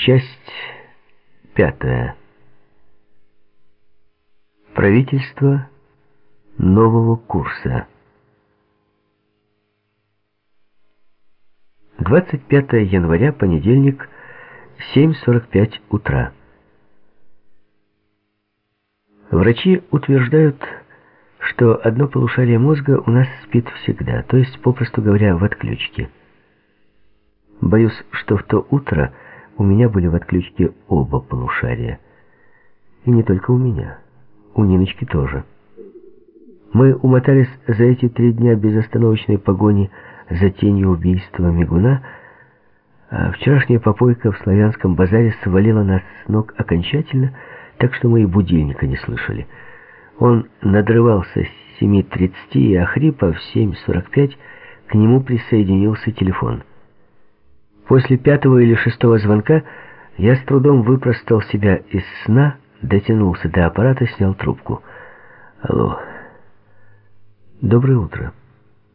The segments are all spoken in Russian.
Часть пятая. Правительство нового курса. 25 января, понедельник, 7.45 утра. Врачи утверждают, что одно полушарие мозга у нас спит всегда, то есть, попросту говоря, в отключке. Боюсь, что в то утро у меня были в отключке оба полушария. И не только у меня, у Ниночки тоже. Мы умотались за эти три дня безостановочной погони за тенью убийства Мигуна, а вчерашняя попойка в славянском базаре свалила нас с ног окончательно, так что мы и будильника не слышали. Он надрывался с 7.30, и охрипа в 7.45 к нему присоединился телефон. После пятого или шестого звонка я с трудом выпростал себя из сна, дотянулся до аппарата, снял трубку. «Алло. Доброе утро»,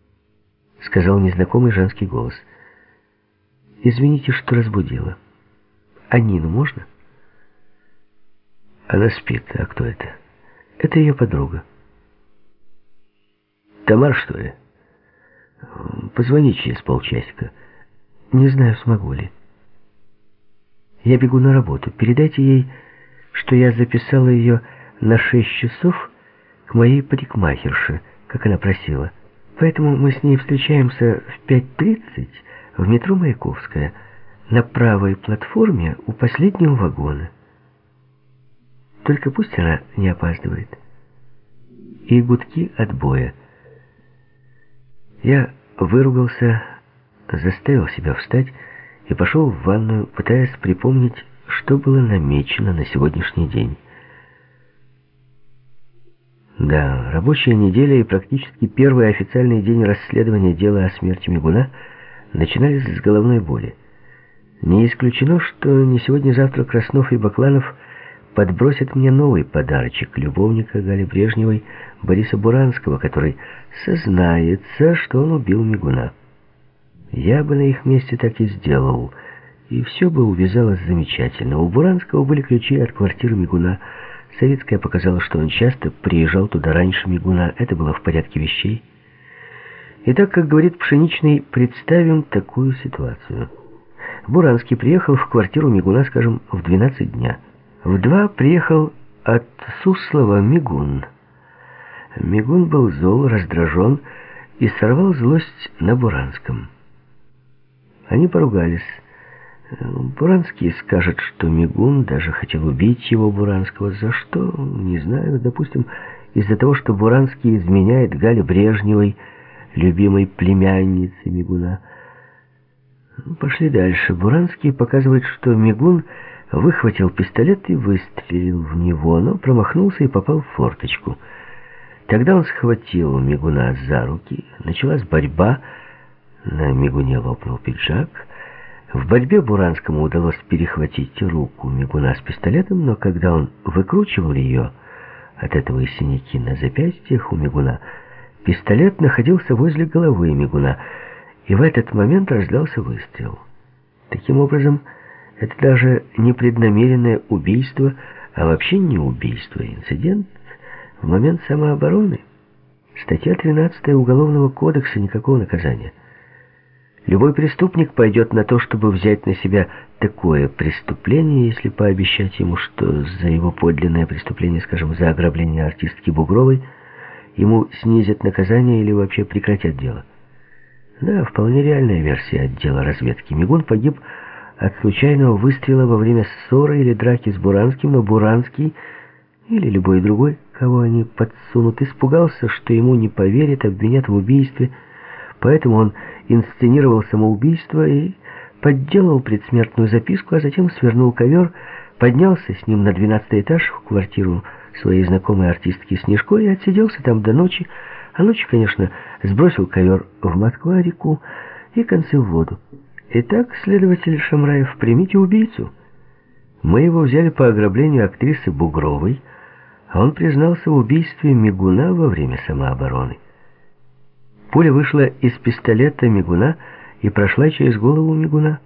— сказал незнакомый женский голос. «Извините, что разбудила. А Нину можно?» Она спит. А кто это? Это ее подруга. Тамар, что ли? Позвони через полчасика. Не знаю, смогу ли. Я бегу на работу. Передайте ей, что я записала ее на шесть часов к моей парикмахерше, как она просила. Поэтому мы с ней встречаемся в 5.30 в метро Маяковская на правой платформе у последнего вагона. Только пусть она не опаздывает. И гудки отбоя. Я выругался, заставил себя встать и пошел в ванную, пытаясь припомнить, что было намечено на сегодняшний день. Да, рабочая неделя и практически первый официальный день расследования дела о смерти Мигуна начинались с головной боли. Не исключено, что не сегодня-завтра Краснов и Бакланов подбросят мне новый подарочек любовника Гали Брежневой Бориса Буранского, который сознается, что он убил Мигуна. Я бы на их месте так и сделал, и все бы увязалось замечательно. У Буранского были ключи от квартиры Мигуна. Советская показала, что он часто приезжал туда раньше Мигуна. Это было в порядке вещей. И так, как говорит Пшеничный, представим такую ситуацию. Буранский приехал в квартиру Мигуна, скажем, в 12 дня. В два приехал от Суслова Мигун. Мигун был зол, раздражен и сорвал злость на Буранском. Они поругались. Буранский скажет, что Мигун даже хотел убить его, Буранского. За что? Не знаю. Допустим, из-за того, что Буранский изменяет Гале Брежневой, любимой племяннице Мигуна. Пошли дальше. Буранский показывает, что Мигун выхватил пистолет и выстрелил в него, но промахнулся и попал в форточку. Тогда он схватил Мигуна за руки. Началась борьба, на мигуне лопнул пиджак. В борьбе Буранскому удалось перехватить руку мигуна с пистолетом, но когда он выкручивал ее, от этого и синяки на запястьях у мигуна, пистолет находился возле головы мигуна, и в этот момент раздался выстрел. Таким образом, это даже не преднамеренное убийство, а вообще не убийство, а инцидент в момент самообороны. Статья 13 Уголовного кодекса, никакого наказания. Любой преступник пойдет на то, чтобы взять на себя такое преступление, если пообещать ему, что за его подлинное преступление, скажем, за ограбление артистки Бугровой, ему снизят наказание или вообще прекратят дело. Да, вполне реальная версия отдела разведки. Мигун погиб от случайного выстрела во время ссоры или драки с Буранским, но Буранский или любой другой, кого они подсунут, испугался, что ему не поверят, обвинят в убийстве, поэтому он инсценировал самоубийство и подделал предсмертную записку, а затем свернул ковер, поднялся с ним на двенадцатый этаж в квартиру своей знакомой артистки Снежко и отсиделся там до ночи, а ночью, конечно, сбросил ковер в Москва-реку и концы в воду. Итак, следователь Шамраев, примите убийцу. Мы его взяли по ограблению актрисы Бугровой, а он признался в убийстве Мигуна во время самообороны. Пуля вышла из пистолета Мигуна и прошла через голову Мигуна.